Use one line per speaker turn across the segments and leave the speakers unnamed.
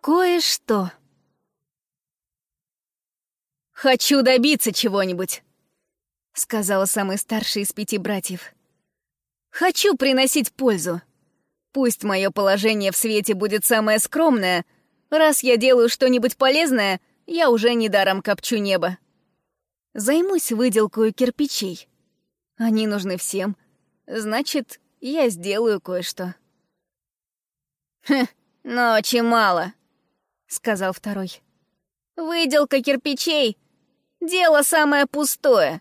Кое-что. «Хочу добиться чего-нибудь», — сказала самый старший из пяти братьев. «Хочу приносить пользу. Пусть мое положение в свете будет самое скромное, раз я делаю что-нибудь полезное, я уже недаром копчу небо. Займусь выделкой кирпичей. Они нужны всем. Значит, я сделаю кое-что». «Хм, но очень мало», — сказал второй. «Выделка кирпичей — дело самое пустое.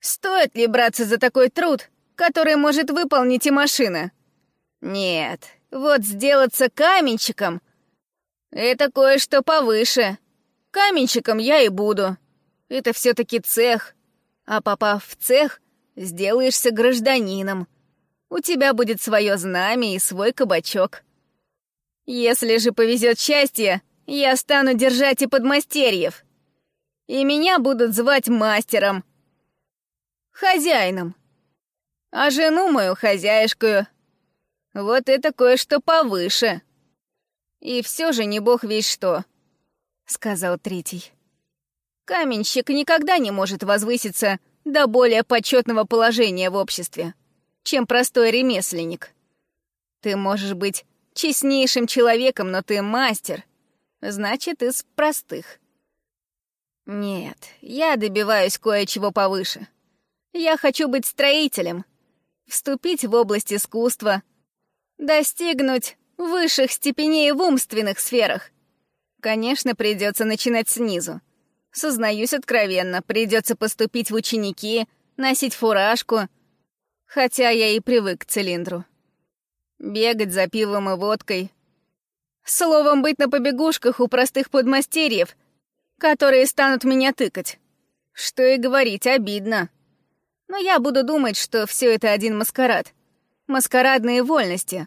Стоит ли браться за такой труд, который может выполнить и машина? Нет, вот сделаться каменщиком — это кое-что повыше. Каменщиком я и буду. Это все таки цех. А попав в цех, сделаешься гражданином. У тебя будет свое знамя и свой кабачок. Если же повезет счастье, я стану держать и подмастерьев. И меня будут звать мастером. Хозяином. А жену мою хозяйскую. Вот это кое-что повыше. И все же не бог весь что, — сказал третий. Каменщик никогда не может возвыситься до более почетного положения в обществе, чем простой ремесленник. Ты можешь быть честнейшим человеком, но ты мастер. Значит, из простых. Нет, я добиваюсь кое-чего повыше. Я хочу быть строителем, вступить в область искусства, достигнуть высших степеней в умственных сферах. Конечно, придется начинать снизу. Сознаюсь откровенно, придется поступить в ученики, носить фуражку, хотя я и привык к цилиндру. Бегать за пивом и водкой. Словом, быть на побегушках у простых подмастерьев, которые станут меня тыкать. Что и говорить, обидно. Но я буду думать, что все это один маскарад. Маскарадные вольности.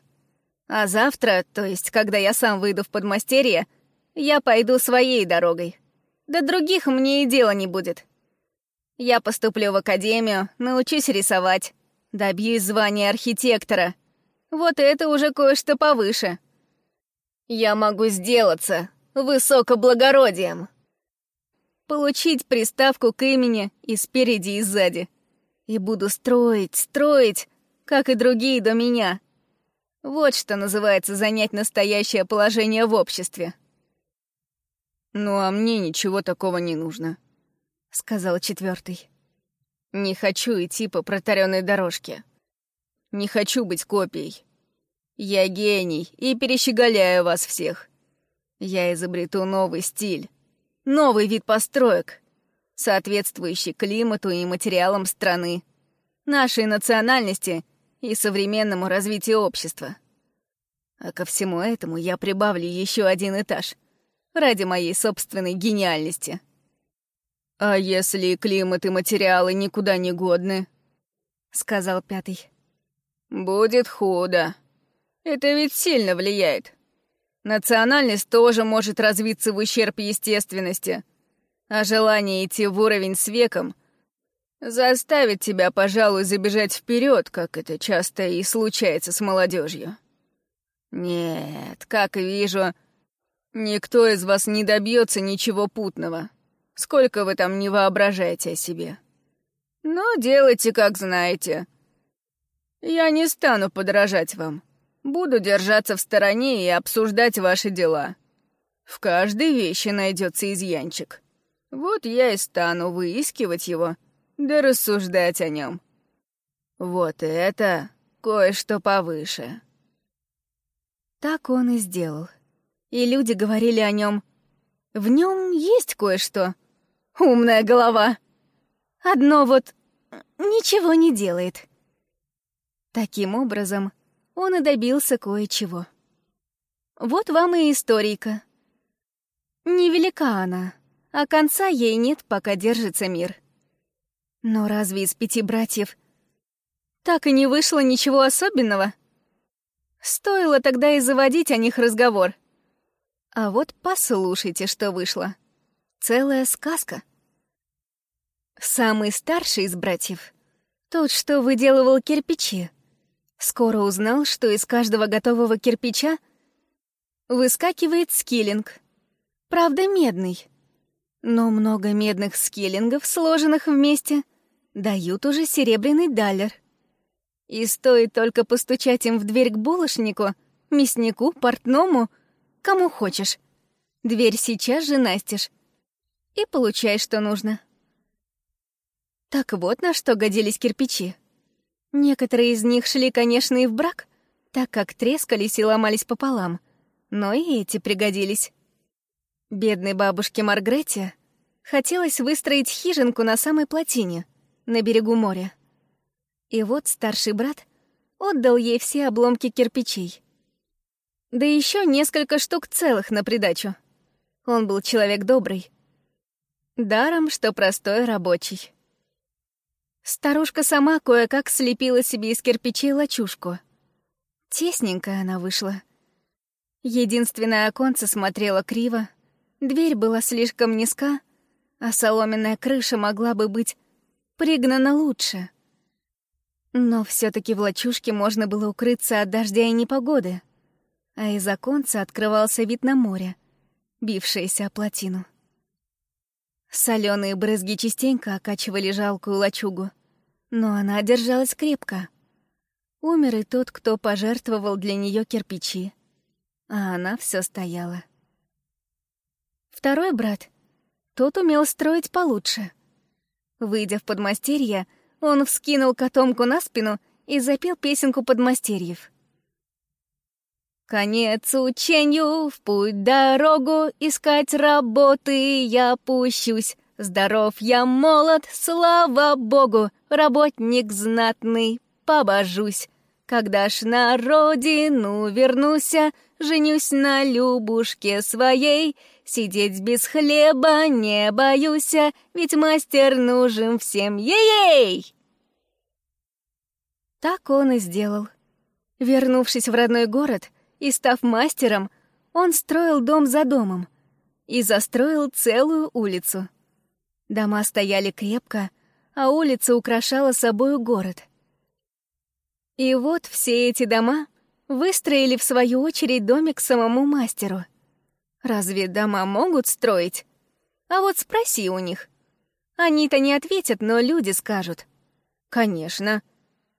А завтра, то есть когда я сам выйду в подмастерье, я пойду своей дорогой. До других мне и дела не будет. Я поступлю в академию, научусь рисовать, добьюсь звания архитектора — вот это уже кое-что повыше. Я могу сделаться высокоблагородием. Получить приставку к имени и спереди, и сзади. И буду строить, строить, как и другие до меня. Вот что называется занять настоящее положение в обществе. «Ну а мне ничего такого не нужно», — сказал четвертый. «Не хочу идти по протаренной дорожке. Не хочу быть копией. Я гений и перещеголяю вас всех. Я изобрету новый стиль, новый вид построек, соответствующий климату и материалам страны, нашей национальности и современному развитию общества. А ко всему этому я прибавлю еще один этаж ради моей собственной гениальности. «А если климат и материалы никуда не годны?» — сказал пятый. «Будет худо. Это ведь сильно влияет. Национальность тоже может развиться в ущерб естественности, а желание идти в уровень с веком заставит тебя, пожалуй, забежать вперед, как это часто и случается с молодежью. Нет, как вижу, никто из вас не добьется ничего путного, сколько вы там не воображаете о себе. Но делайте, как знаете — я не стану подражать вам. Буду держаться в стороне и обсуждать ваши дела. В каждой вещи найдется изъянчик. Вот я и стану выискивать его, да рассуждать о нем. Вот это кое-что повыше. Так он и сделал. И люди говорили о нем. В нем есть кое-что. Умная голова. Одно вот ничего не делает. Таким образом, он и добился кое-чего. Вот вам и историка. Невелика она, а конца ей нет, пока держится мир. Но разве из пяти братьев так и не вышло ничего особенного? Стоило тогда и заводить о них разговор. А вот послушайте, что вышло. Целая сказка. Самый старший из братьев, тот, что выделывал кирпичи, скоро узнал, что из каждого готового кирпича выскакивает скиллинг. Правда, медный. Но много медных скиллингов, сложенных вместе, дают уже серебряный далер. И стоит только постучать им в дверь к булочнику, мяснику, портному, кому хочешь. Дверь сейчас же настежь. И получай, что нужно. Так вот на что годились кирпичи. Некоторые из них шли, конечно, и в брак, так как трескались и ломались пополам, но и эти пригодились. Бедной бабушке Маргрете хотелось выстроить хижинку на самой плотине, на берегу моря. И вот старший брат отдал ей все обломки кирпичей. Да еще несколько штук целых на придачу. Он был человек добрый. Даром, что простой рабочий. Старушка сама кое-как слепила себе из кирпичей лачушку. Тесненькая она вышла. Единственное оконце смотрело криво, дверь была слишком низка, а соломенная крыша могла бы быть пригнана лучше. Но все таки в лачушке можно было укрыться от дождя и непогоды, а из оконца открывался вид на море, бившееся о плотину. Соленые брызги частенько окачивали жалкую лачугу, но она держалась крепко. Умер и тот, кто пожертвовал для нее кирпичи, а она все стояла. Второй брат, тот умел строить получше. Выйдя в подмастерье, он вскинул котомку на спину и запел песенку подмастерьев. Конец учению, в путь дорогу, искать работы я пущусь. Здоров я молод, слава богу, работник знатный, побожусь. Когда ж на родину вернуся, женюсь на Любушке своей, Сидеть без хлеба не боюся, ведь мастер нужен всем ей-ей! Так он и сделал. Вернувшись в родной город, и став мастером, он строил дом за домом и застроил целую улицу. Дома стояли крепко, а улица украшала собою город. И вот все эти дома выстроили в свою очередь домик самому мастеру. Разве дома могут строить? А вот спроси у них. Они-то не ответят, но люди скажут. Конечно,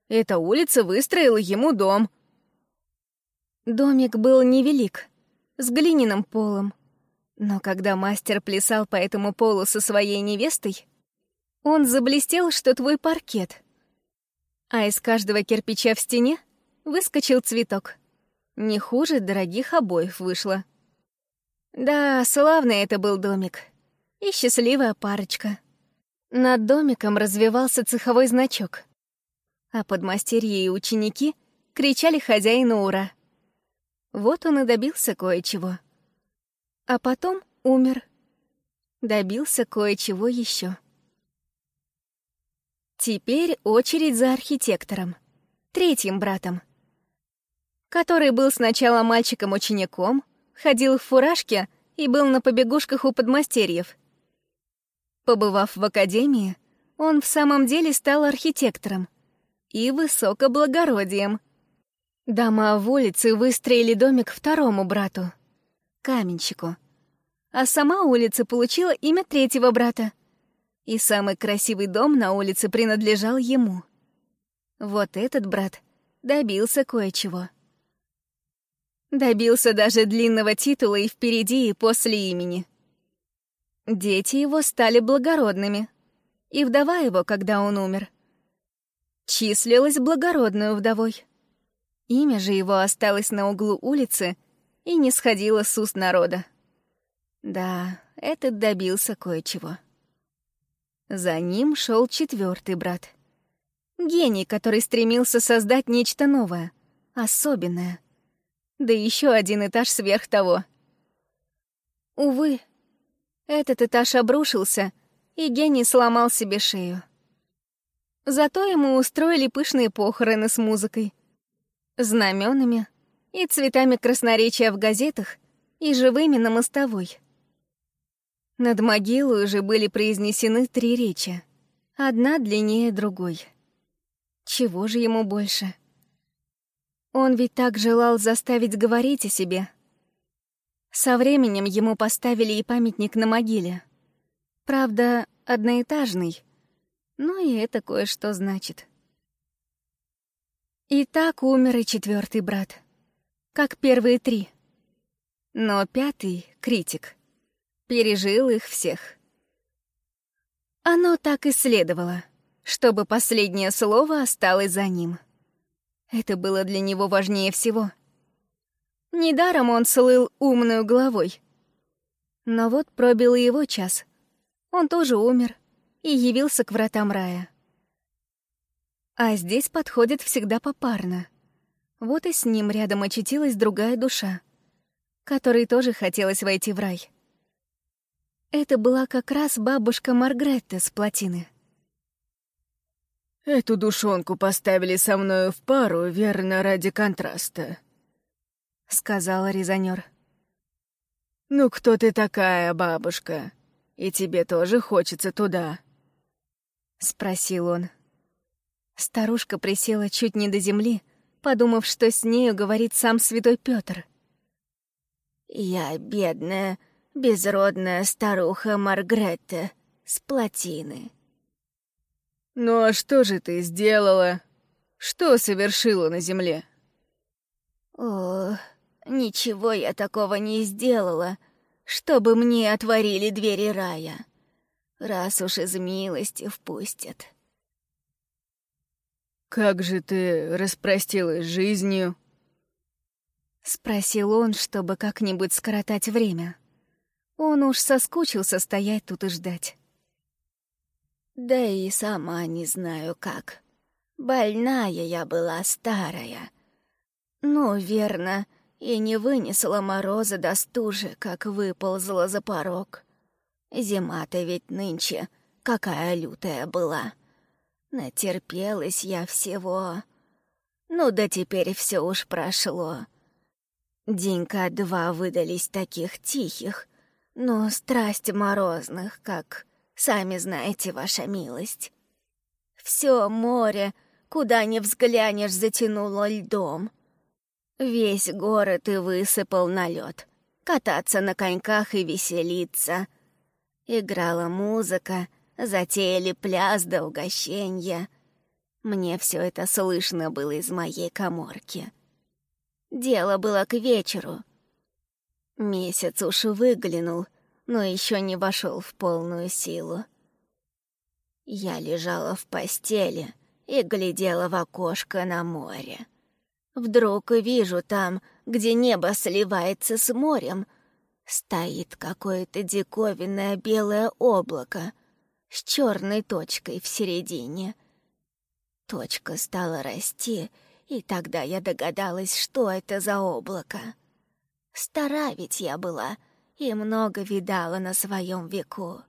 эта улица выстроила ему дом — Домик был невелик, с глиняным полом. Но когда мастер плясал по этому полу со своей невестой, он заблестел, что твой паркет. А из каждого кирпича в стене выскочил цветок. Не хуже дорогих обоев вышло. Да, славный это был домик. И счастливая парочка. Над домиком развивался цеховой значок. А подмастерье и ученики кричали хозяину «Ура!». Вот он и добился кое-чего. А потом умер. Добился кое-чего еще. Теперь очередь за архитектором, третьим братом, который был сначала мальчиком-учеником, ходил в фуражке и был на побегушках у подмастерьев. Побывав в академии, он в самом деле стал архитектором и высокоблагородием — Дома в улице выстроили домик второму брату, каменщику. А сама улица получила имя третьего брата. И самый красивый дом на улице принадлежал ему. Вот этот брат добился кое-чего. Добился даже длинного титула и впереди, и после имени. Дети его стали благородными. И вдова его, когда он умер, числилась благородную вдовой. Имя же его осталось на углу улицы и не сходило с уст народа. Да, этот добился кое-чего. За ним шел четвертый брат. Гений, который стремился создать нечто новое, особенное. Да еще один этаж сверх того. Увы, этот этаж обрушился, и гений сломал себе шею. Зато ему устроили пышные похороны с музыкой, знаменами и цветами красноречия в газетах и живыми на мостовой. Над могилой уже были произнесены три речи. Одна длиннее другой. Чего же ему больше? Он ведь так желал заставить говорить о себе. Со временем ему поставили и памятник на могиле. Правда, одноэтажный, но и это кое-что значит. И так умер и четвертый брат, как первые три. Но пятый, критик, пережил их всех. Оно так и следовало, чтобы последнее слово осталось за ним. Это было для него важнее всего. Недаром он слыл умную головой. Но вот пробил его час. Он тоже умер и явился к вратам рая. А здесь подходит всегда попарно. Вот и с ним рядом очутилась другая душа, которой тоже хотелось войти в рай. Это была как раз бабушка Маргретта с плотины.
«Эту душонку поставили со мною в пару, верно, ради контраста», — сказала резонер. «Ну кто ты такая, бабушка? И тебе тоже хочется туда?» — спросил он.
Старушка присела чуть не до земли, подумав, что с нею говорит сам святой Петр.
«Я бедная, безродная старуха Маргретта с плотины.
«Ну а что же ты сделала? Что совершила на земле?»
«О, ничего я такого не сделала, чтобы мне отворили двери рая, раз уж из милости впустят».
«Как же ты распростилась жизнью?»
— спросил он, чтобы как-нибудь скоротать время. Он уж соскучился стоять тут и ждать.
Да и сама не знаю как. Больная я была старая. Ну, верно, и не вынесла мороза до стужи, как выползла за порог. Зима-то ведь нынче какая лютая была. Натерпелась я всего. Ну да теперь все уж прошло. Денька-два выдались таких тихих, но страсть морозных, как, сами знаете, ваша милость. Все море, куда ни взглянешь, затянуло льдом. Весь город и высыпал на лед. Кататься на коньках и веселиться. Играла музыка, затеяли пляс до угощенья. Мне все это слышно было из моей коморки. Дело было к вечеру, Месяц уж выглянул, но еще не вошел в полную силу. Я лежала в постели и глядела в окошко на море. Вдруг вижу там, где небо сливается с морем, стоит какое-то диковинное белое облако с черной точкой в середине. Точка стала расти, и тогда я догадалась, что это за облако. Стара ведь я была и много видала на своем веку.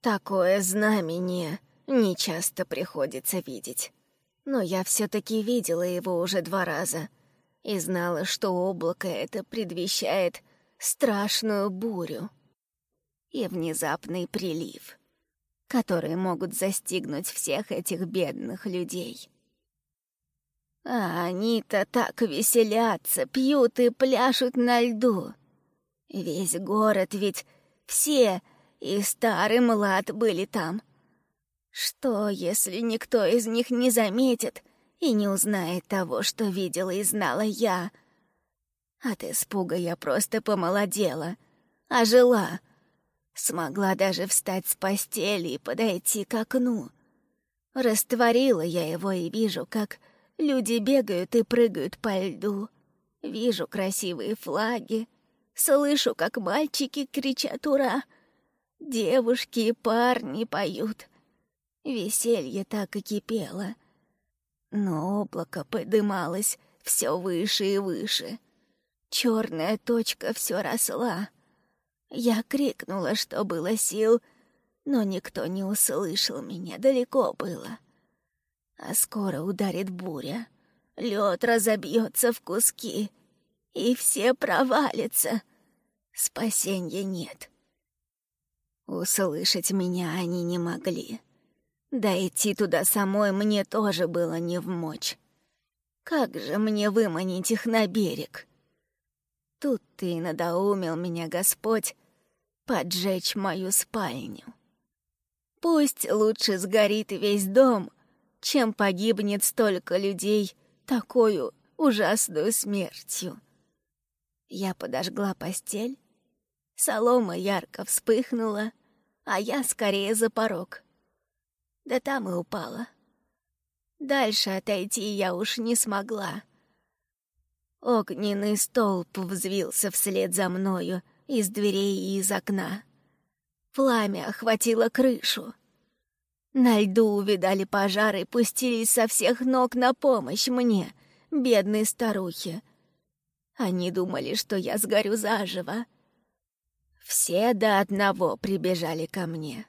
Такое знамение нечасто приходится видеть. Но я все-таки видела его уже два раза и знала, что облако это предвещает страшную бурю и внезапный прилив, которые могут застигнуть всех этих бедных людей. А они-то так веселятся, пьют и пляшут на льду. Весь город ведь все, и старый млад были там. Что, если никто из них не заметит и не узнает того, что видела и знала я? От испуга я просто помолодела, ожила. Смогла даже встать с постели и подойти к окну. Растворила я его и вижу, как Люди бегают и прыгают по льду. Вижу красивые флаги. Слышу, как мальчики кричат «Ура!». Девушки и парни поют. Веселье так и кипело. Но облако подымалось все выше и выше. Черная точка все росла. Я крикнула, что было сил, но никто не услышал меня, далеко было. А скоро ударит буря. Лед разобьется в куски, и все провалятся. Спасенья нет. Услышать меня они не могли. Да идти туда самой мне тоже было не в мочь. Как же мне выманить их на берег? Тут ты и надоумил меня, Господь, поджечь мою спальню. Пусть лучше сгорит весь дом, чем погибнет столько людей такую ужасную смертью. Я подожгла постель, солома ярко вспыхнула, а я скорее за порог. Да там и упала. Дальше отойти я уж не смогла. Огненный столб взвился вслед за мною из дверей и из окна. Пламя охватило крышу. На льду увидали пожары и пустились со всех ног на помощь мне, бедной старухе. Они думали, что я сгорю заживо. Все до одного прибежали ко мне.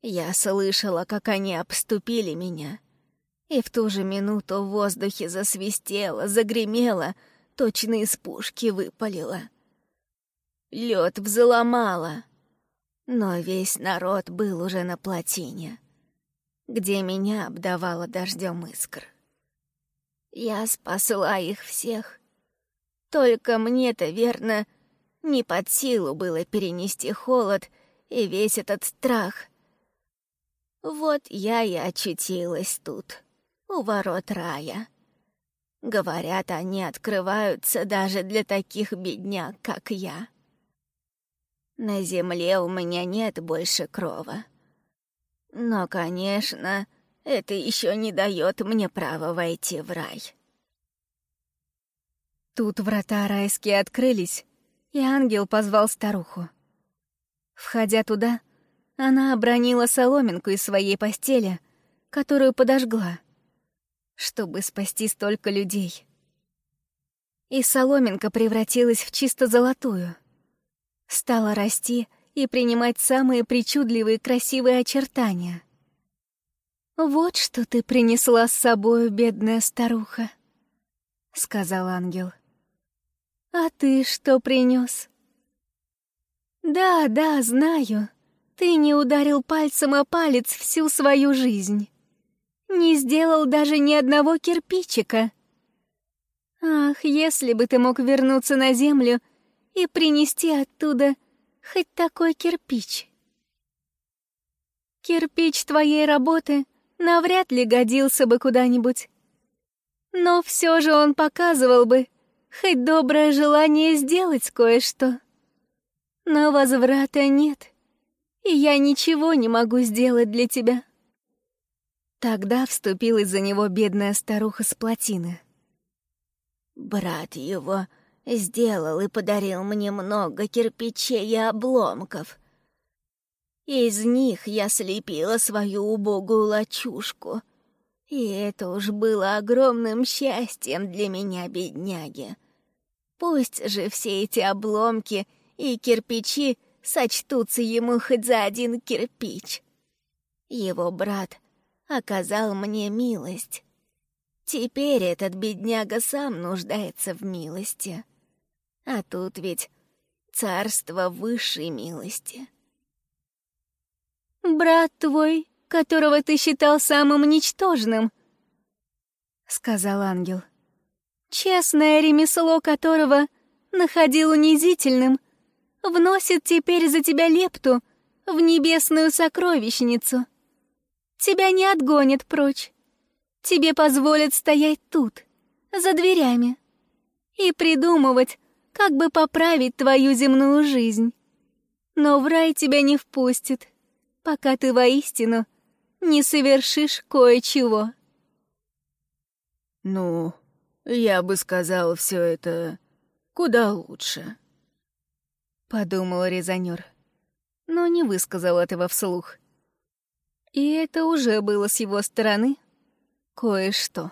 Я слышала, как они обступили меня — и в ту же минуту в воздухе засвистело, загремело, точно из пушки выпалило. Лед взломало, но весь народ был уже на плотине, где меня обдавало дождем искр. Я спасла их всех. Только мне-то, верно, не под силу было перенести холод и весь этот страх. Вот я и очутилась тут у ворот рая. Говорят, они открываются даже для таких бедняк, как я. На земле у меня нет больше крова. Но, конечно, это еще не дает мне права войти в рай.
Тут врата райские открылись, и ангел позвал старуху. Входя туда, она обронила соломинку из своей постели, которую подожгла чтобы спасти столько людей. И соломинка превратилась в чисто золотую. Стала расти и принимать самые причудливые красивые очертания. «Вот что ты принесла с собою, бедная старуха», — сказал ангел. «А ты что принес? «Да, да, знаю. Ты не ударил пальцем о палец всю свою жизнь не сделал даже ни одного кирпичика. Ах, если бы ты мог вернуться на землю и принести оттуда хоть такой кирпич. Кирпич твоей работы навряд ли годился бы куда-нибудь. Но все же он показывал бы хоть доброе желание сделать кое-что. Но возврата нет, и я ничего не могу сделать для тебя. Тогда вступилась за него бедная старуха с плотины.
«Брат его сделал и подарил мне много кирпичей и обломков. Из них я слепила свою убогую лачушку, и это уж было огромным счастьем для меня, бедняги. Пусть же все эти обломки и кирпичи сочтутся ему хоть за один кирпич. Его брат — оказал мне милость. Теперь этот бедняга сам нуждается в милости. А тут ведь царство высшей милости.
«Брат твой, которого ты считал самым ничтожным», — сказал ангел, «честное ремесло которого находил унизительным, вносит теперь за тебя лепту в небесную сокровищницу». Тебя не отгонят прочь. Тебе позволят стоять тут, за дверями, и придумывать, как бы поправить твою земную жизнь. Но в рай тебя не впустит, пока ты воистину не совершишь кое-чего.
Ну, я бы сказал все это куда лучше.
Подумал резонер, но не высказал этого вслух. И это уже было с его стороны кое-что.